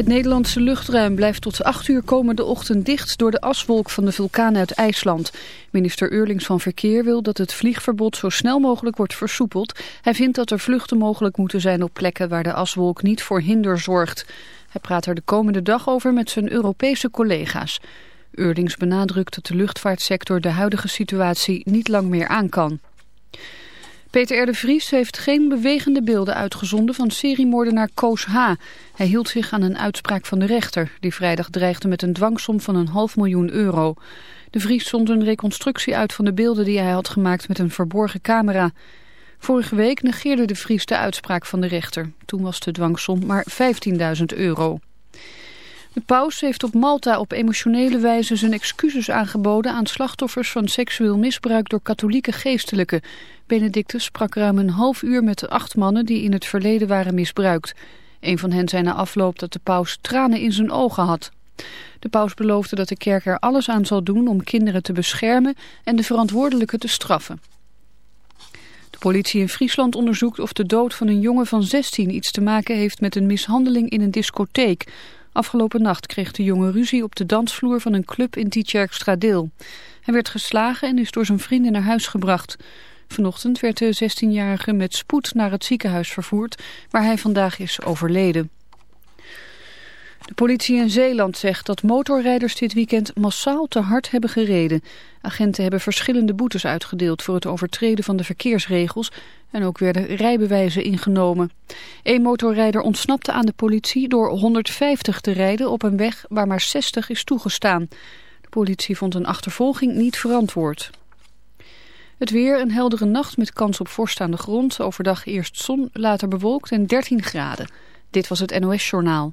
Het Nederlandse luchtruim blijft tot 8 uur komende ochtend dicht door de aswolk van de vulkaan uit IJsland. Minister Eurlings van Verkeer wil dat het vliegverbod zo snel mogelijk wordt versoepeld. Hij vindt dat er vluchten mogelijk moeten zijn op plekken waar de aswolk niet voor hinder zorgt. Hij praat er de komende dag over met zijn Europese collega's. Eurlings benadrukt dat de luchtvaartsector de huidige situatie niet lang meer aan kan. Peter R. de Vries heeft geen bewegende beelden uitgezonden van seriemoordenaar Koos H. Hij hield zich aan een uitspraak van de rechter, die vrijdag dreigde met een dwangsom van een half miljoen euro. De Vries zond een reconstructie uit van de beelden die hij had gemaakt met een verborgen camera. Vorige week negeerde de Vries de uitspraak van de rechter. Toen was de dwangsom maar 15.000 euro. De paus heeft op Malta op emotionele wijze zijn excuses aangeboden aan slachtoffers van seksueel misbruik door katholieke geestelijken. Benedictus sprak ruim een half uur met de acht mannen die in het verleden waren misbruikt. Een van hen zei na afloop dat de paus tranen in zijn ogen had. De paus beloofde dat de kerk er alles aan zal doen om kinderen te beschermen en de verantwoordelijken te straffen. De politie in Friesland onderzoekt of de dood van een jongen van 16 iets te maken heeft met een mishandeling in een discotheek. Afgelopen nacht kreeg de jongen ruzie op de dansvloer van een club in Tietjerkstradeel. Hij werd geslagen en is door zijn vrienden naar huis gebracht. Vanochtend werd de 16-jarige met spoed naar het ziekenhuis vervoerd, waar hij vandaag is overleden. De politie in Zeeland zegt dat motorrijders dit weekend massaal te hard hebben gereden. Agenten hebben verschillende boetes uitgedeeld voor het overtreden van de verkeersregels en ook werden rijbewijzen ingenomen. Een motorrijder ontsnapte aan de politie door 150 te rijden op een weg waar maar 60 is toegestaan. De politie vond een achtervolging niet verantwoord. Het weer, een heldere nacht met kans op vorst aan de grond. Overdag eerst zon, later bewolkt en 13 graden. Dit was het NOS Journaal.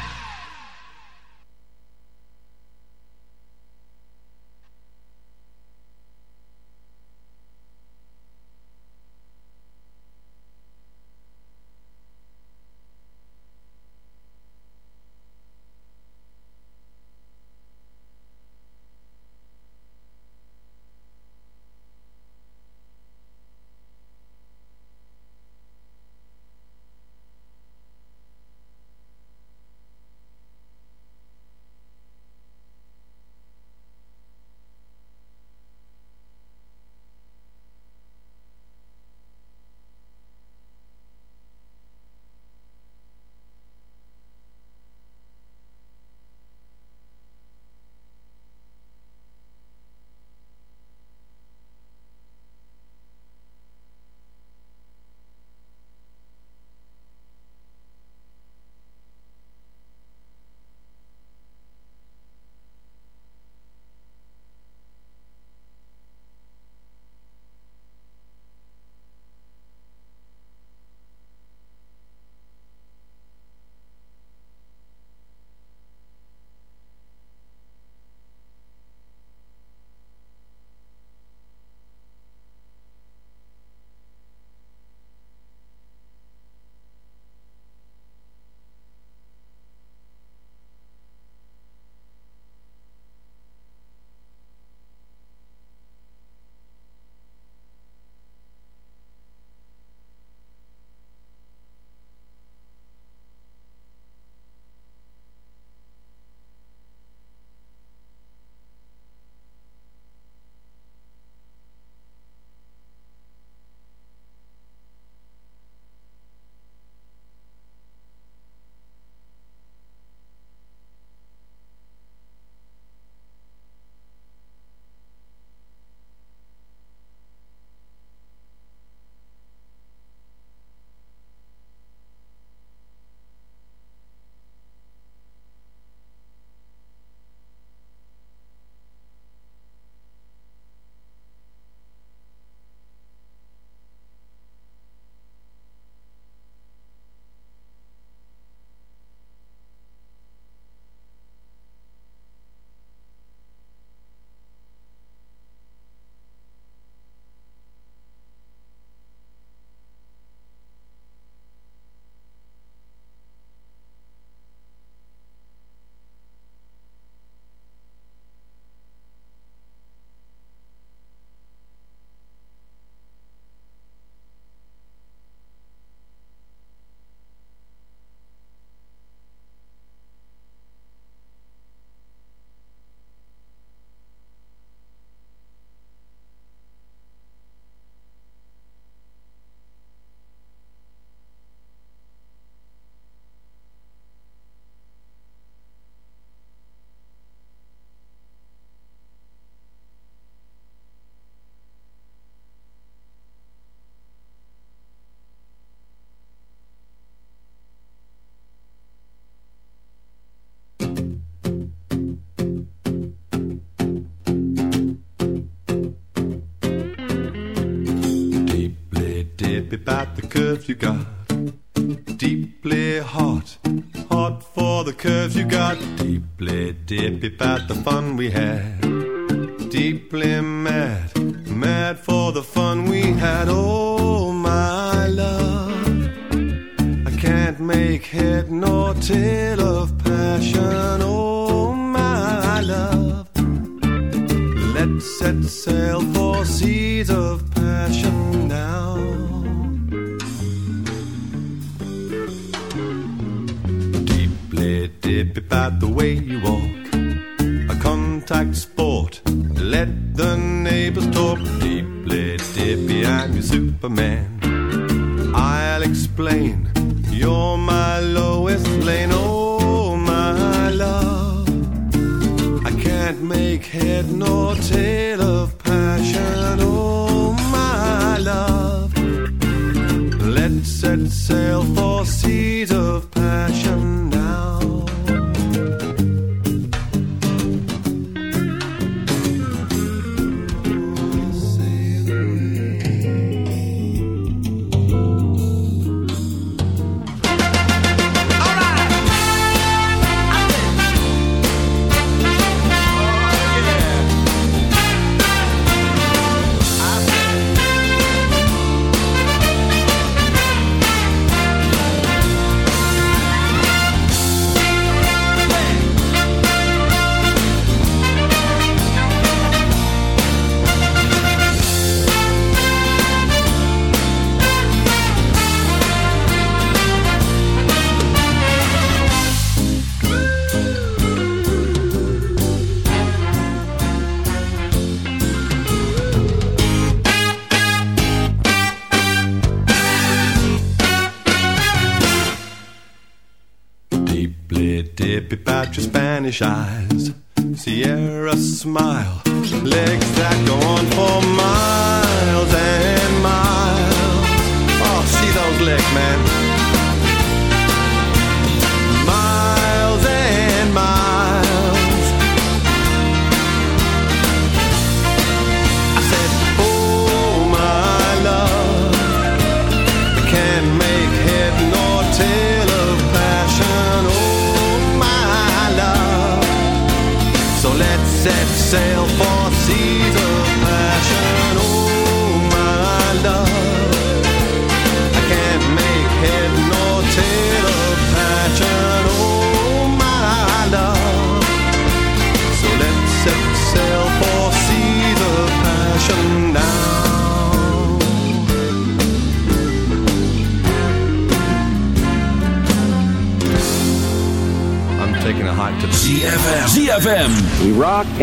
about the curves you got.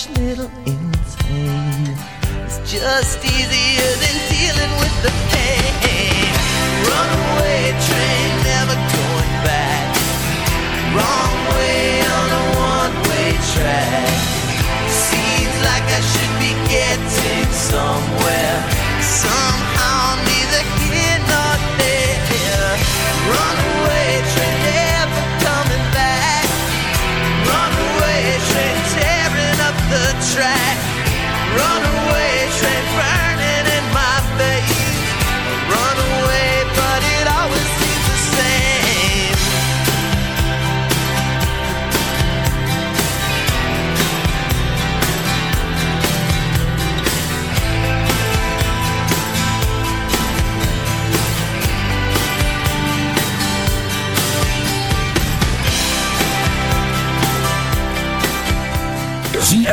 each little thing is just easier than dealing with the pain. Runaway train, never going back. Wrong way on a one-way track. Seems like I should be getting somewhere. Somewhere.